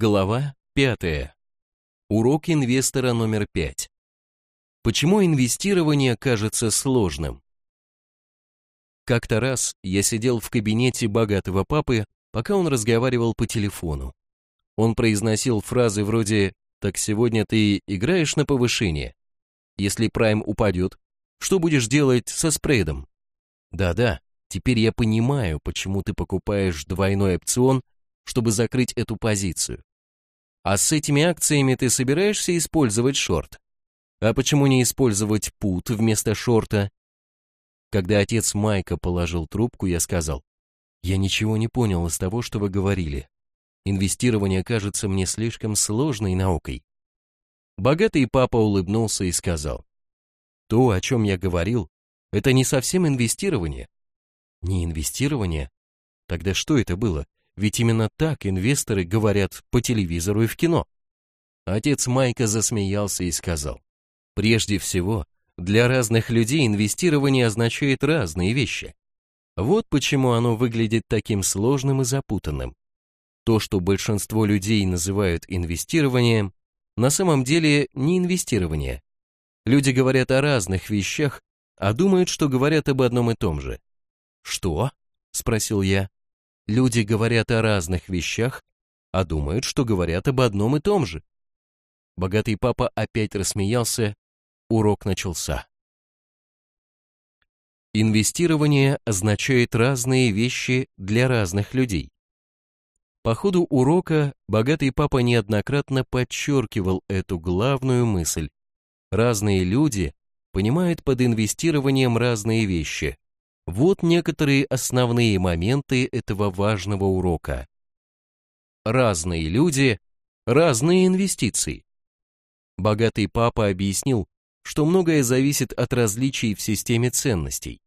Глава 5. Урок инвестора номер 5. Почему инвестирование кажется сложным? Как-то раз я сидел в кабинете богатого папы, пока он разговаривал по телефону. Он произносил фразы вроде «Так сегодня ты играешь на повышение? Если прайм упадет, что будешь делать со спредом?» «Да-да, теперь я понимаю, почему ты покупаешь двойной опцион чтобы закрыть эту позицию. А с этими акциями ты собираешься использовать шорт? А почему не использовать пут вместо шорта? Когда отец Майка положил трубку, я сказал, я ничего не понял из того, что вы говорили. Инвестирование кажется мне слишком сложной наукой. Богатый папа улыбнулся и сказал, то, о чем я говорил, это не совсем инвестирование. Не инвестирование? Тогда что это было? Ведь именно так инвесторы говорят по телевизору и в кино. Отец Майка засмеялся и сказал, прежде всего, для разных людей инвестирование означает разные вещи. Вот почему оно выглядит таким сложным и запутанным. То, что большинство людей называют инвестированием, на самом деле не инвестирование. Люди говорят о разных вещах, а думают, что говорят об одном и том же. «Что?» – спросил я. Люди говорят о разных вещах, а думают, что говорят об одном и том же. Богатый папа опять рассмеялся, урок начался. Инвестирование означает разные вещи для разных людей. По ходу урока богатый папа неоднократно подчеркивал эту главную мысль. Разные люди понимают под инвестированием разные вещи. Вот некоторые основные моменты этого важного урока. Разные люди, разные инвестиции. Богатый папа объяснил, что многое зависит от различий в системе ценностей.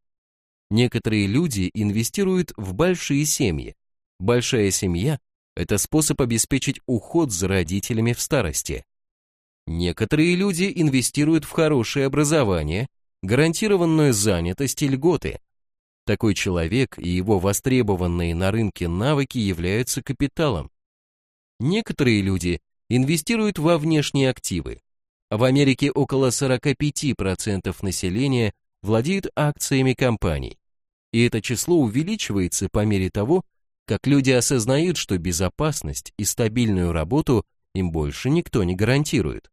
Некоторые люди инвестируют в большие семьи. Большая семья – это способ обеспечить уход за родителями в старости. Некоторые люди инвестируют в хорошее образование, гарантированную занятость и льготы – такой человек и его востребованные на рынке навыки являются капиталом. Некоторые люди инвестируют во внешние активы. В Америке около 45% населения владеют акциями компаний. И это число увеличивается по мере того, как люди осознают, что безопасность и стабильную работу им больше никто не гарантирует.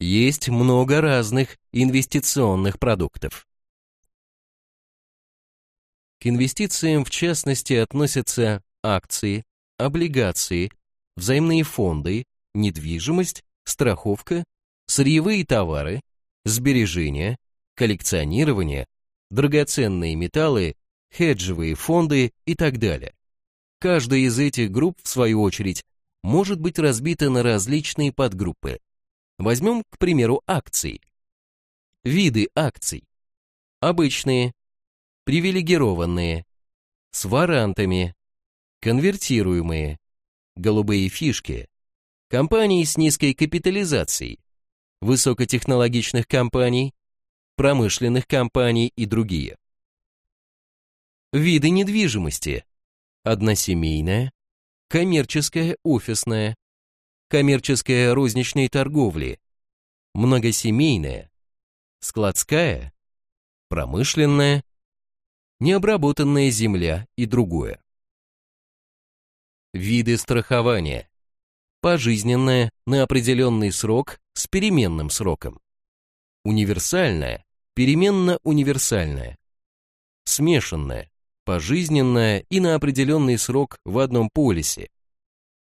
Есть много разных инвестиционных продуктов. Инвестициям в частности относятся акции, облигации, взаимные фонды, недвижимость, страховка, сырьевые товары, сбережения, коллекционирование, драгоценные металлы, хеджевые фонды и так далее. Каждая из этих групп, в свою очередь, может быть разбита на различные подгруппы. Возьмем, к примеру, акции. Виды акций. Обычные, привилегированные, с варантами, конвертируемые, голубые фишки, компании с низкой капитализацией, высокотехнологичных компаний, промышленных компаний и другие. Виды недвижимости. Односемейная, коммерческая офисная, коммерческая розничной торговли, многосемейная, складская, промышленная, необработанная земля и другое. Виды страхования. Пожизненное на определенный срок с переменным сроком. Универсальное, переменно-универсальное. Смешанное, пожизненное и на определенный срок в одном полисе.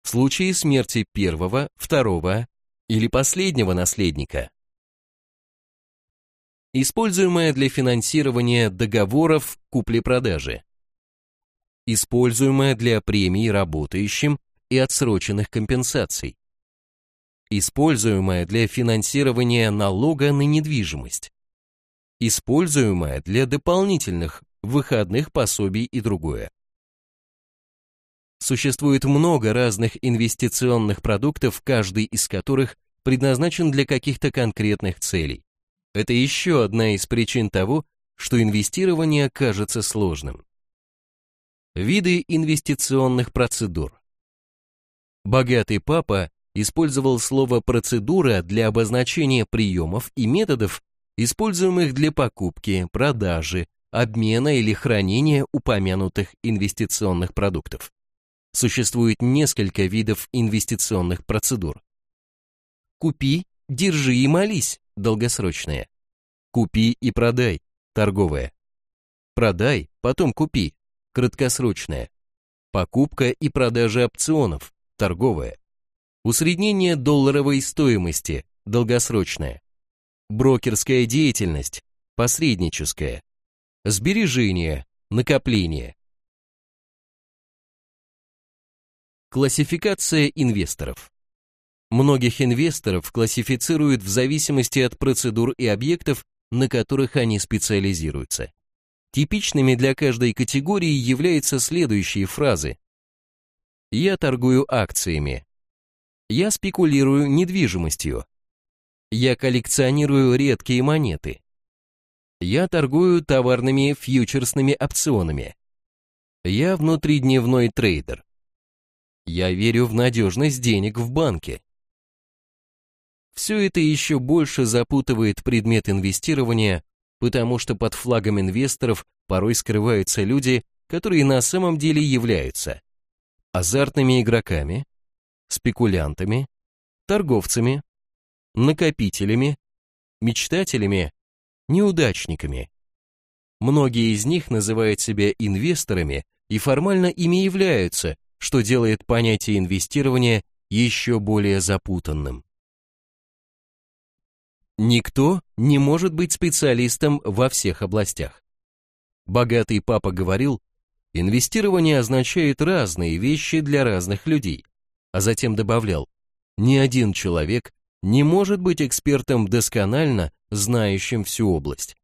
В случае смерти первого, второго или последнего наследника используемая для финансирования договоров купли-продажи, используемая для премий работающим и отсроченных компенсаций, используемая для финансирования налога на недвижимость, используемая для дополнительных выходных пособий и другое. Существует много разных инвестиционных продуктов, каждый из которых предназначен для каких-то конкретных целей. Это еще одна из причин того, что инвестирование кажется сложным. Виды инвестиционных процедур. Богатый папа использовал слово «процедура» для обозначения приемов и методов, используемых для покупки, продажи, обмена или хранения упомянутых инвестиционных продуктов. Существует несколько видов инвестиционных процедур. Купи, держи и молись, долгосрочная. Купи и продай, торговая. Продай, потом купи, краткосрочная. Покупка и продажа опционов, торговая. Усреднение долларовой стоимости, долгосрочная. Брокерская деятельность, посредническая. Сбережение, накопление. Классификация инвесторов. Многих инвесторов классифицируют в зависимости от процедур и объектов, на которых они специализируются. Типичными для каждой категории являются следующие фразы. Я торгую акциями. Я спекулирую недвижимостью. Я коллекционирую редкие монеты. Я торгую товарными фьючерсными опционами. Я внутридневной трейдер. Я верю в надежность денег в банке. Все это еще больше запутывает предмет инвестирования, потому что под флагом инвесторов порой скрываются люди, которые на самом деле являются азартными игроками, спекулянтами, торговцами, накопителями, мечтателями неудачниками. Многие из них называют себя инвесторами и формально ими являются, что делает понятие инвестирования еще более запутанным. Никто не может быть специалистом во всех областях. Богатый папа говорил, инвестирование означает разные вещи для разных людей, а затем добавлял, ни один человек не может быть экспертом досконально, знающим всю область.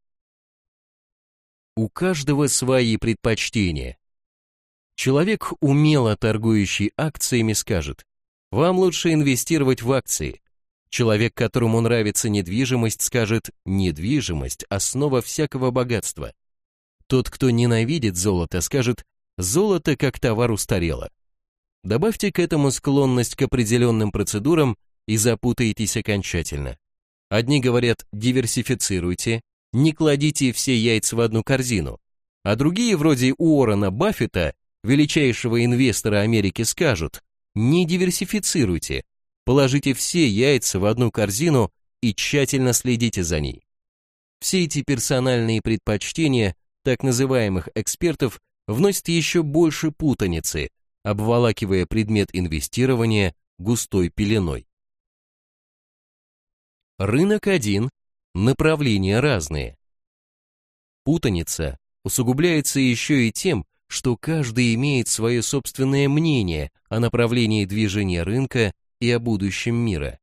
У каждого свои предпочтения. Человек, умело торгующий акциями, скажет, вам лучше инвестировать в акции. Человек, которому нравится недвижимость, скажет, недвижимость – основа всякого богатства. Тот, кто ненавидит золото, скажет, золото как товар устарело. Добавьте к этому склонность к определенным процедурам и запутаетесь окончательно. Одни говорят «диверсифицируйте», «не кладите все яйца в одну корзину», а другие, вроде Уоррена Баффета, величайшего инвестора Америки, скажут «не диверсифицируйте, положите все яйца в одну корзину и тщательно следите за ней». Все эти персональные предпочтения так называемых экспертов вносят еще больше путаницы, обволакивая предмет инвестирования густой пеленой. Рынок один, направления разные. Путаница усугубляется еще и тем, что каждый имеет свое собственное мнение о направлении движения рынка и о будущем мира.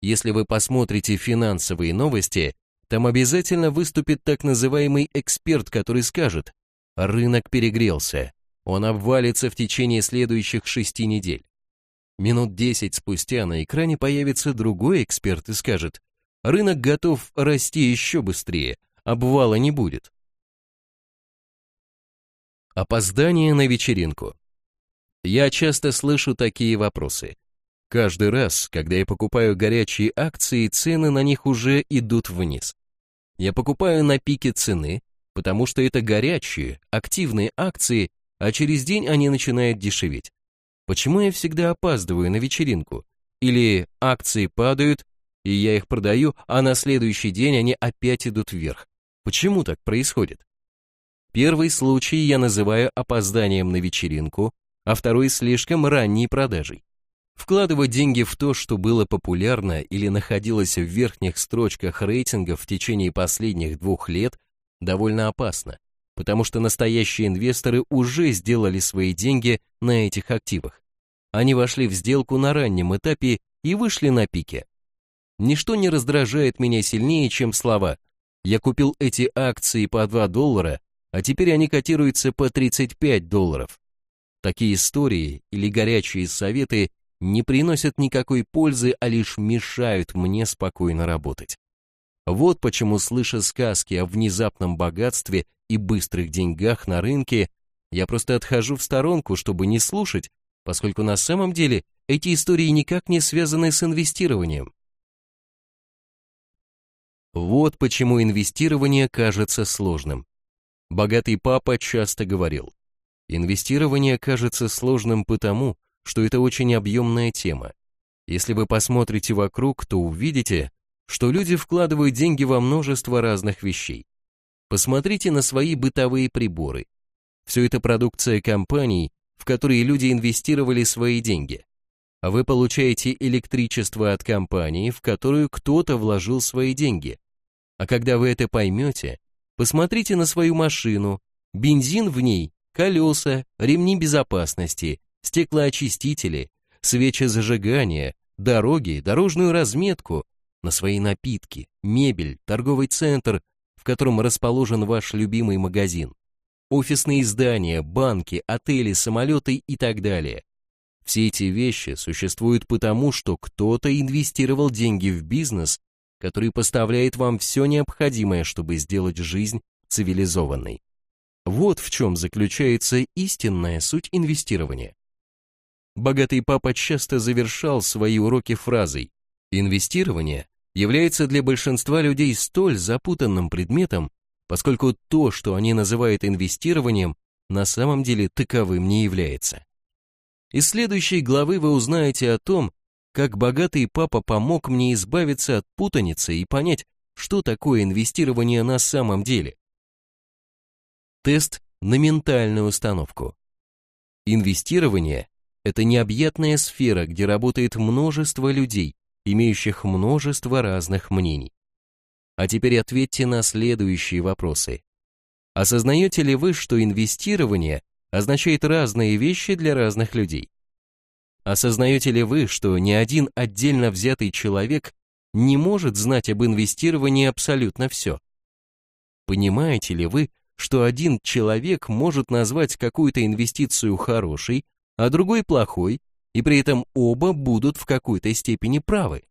Если вы посмотрите финансовые новости, там обязательно выступит так называемый эксперт, который скажет, рынок перегрелся, он обвалится в течение следующих шести недель. Минут десять спустя на экране появится другой эксперт и скажет, рынок готов расти еще быстрее, обвала не будет. Опоздание на вечеринку. Я часто слышу такие вопросы. Каждый раз, когда я покупаю горячие акции, цены на них уже идут вниз. Я покупаю на пике цены, потому что это горячие, активные акции, а через день они начинают дешеветь. Почему я всегда опаздываю на вечеринку? Или акции падают, и я их продаю, а на следующий день они опять идут вверх. Почему так происходит? Первый случай я называю опозданием на вечеринку, а второй слишком ранней продажей. Вкладывать деньги в то, что было популярно или находилось в верхних строчках рейтингов в течение последних двух лет, довольно опасно, потому что настоящие инвесторы уже сделали свои деньги на этих активах. Они вошли в сделку на раннем этапе и вышли на пике. Ничто не раздражает меня сильнее, чем слова «Я купил эти акции по 2 доллара, а теперь они котируются по 35 долларов». Такие истории или горячие советы не приносят никакой пользы, а лишь мешают мне спокойно работать. Вот почему, слыша сказки о внезапном богатстве и быстрых деньгах на рынке, я просто отхожу в сторонку, чтобы не слушать, поскольку на самом деле эти истории никак не связаны с инвестированием. Вот почему инвестирование кажется сложным. Богатый папа часто говорил, инвестирование кажется сложным потому, что это очень объемная тема. Если вы посмотрите вокруг, то увидите, что люди вкладывают деньги во множество разных вещей. Посмотрите на свои бытовые приборы. Все это продукция компаний, в которые люди инвестировали свои деньги. А вы получаете электричество от компании, в которую кто-то вложил свои деньги. А когда вы это поймете, посмотрите на свою машину, бензин в ней, колеса, ремни безопасности, стеклоочистители, свечи зажигания, дороги, дорожную разметку, на свои напитки, мебель, торговый центр, в котором расположен ваш любимый магазин, офисные здания, банки, отели, самолеты и так далее. Все эти вещи существуют потому, что кто-то инвестировал деньги в бизнес, который поставляет вам все необходимое, чтобы сделать жизнь цивилизованной. Вот в чем заключается истинная суть инвестирования. Богатый папа часто завершал свои уроки фразой «Инвестирование является для большинства людей столь запутанным предметом, поскольку то, что они называют инвестированием, на самом деле таковым не является. Из следующей главы вы узнаете о том, как богатый папа помог мне избавиться от путаницы и понять, что такое инвестирование на самом деле. Тест на ментальную установку. Инвестирование – это необъятная сфера, где работает множество людей, имеющих множество разных мнений. А теперь ответьте на следующие вопросы. Осознаете ли вы, что инвестирование означает разные вещи для разных людей? Осознаете ли вы, что ни один отдельно взятый человек не может знать об инвестировании абсолютно все? Понимаете ли вы, что один человек может назвать какую-то инвестицию хорошей, а другой плохой, и при этом оба будут в какой-то степени правы.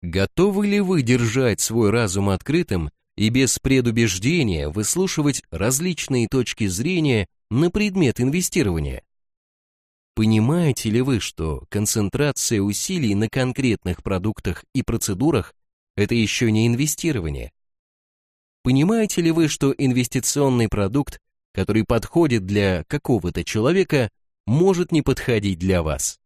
Готовы ли вы держать свой разум открытым и без предубеждения выслушивать различные точки зрения на предмет инвестирования? Понимаете ли вы, что концентрация усилий на конкретных продуктах и процедурах – это еще не инвестирование? Понимаете ли вы, что инвестиционный продукт, который подходит для какого-то человека, может не подходить для вас.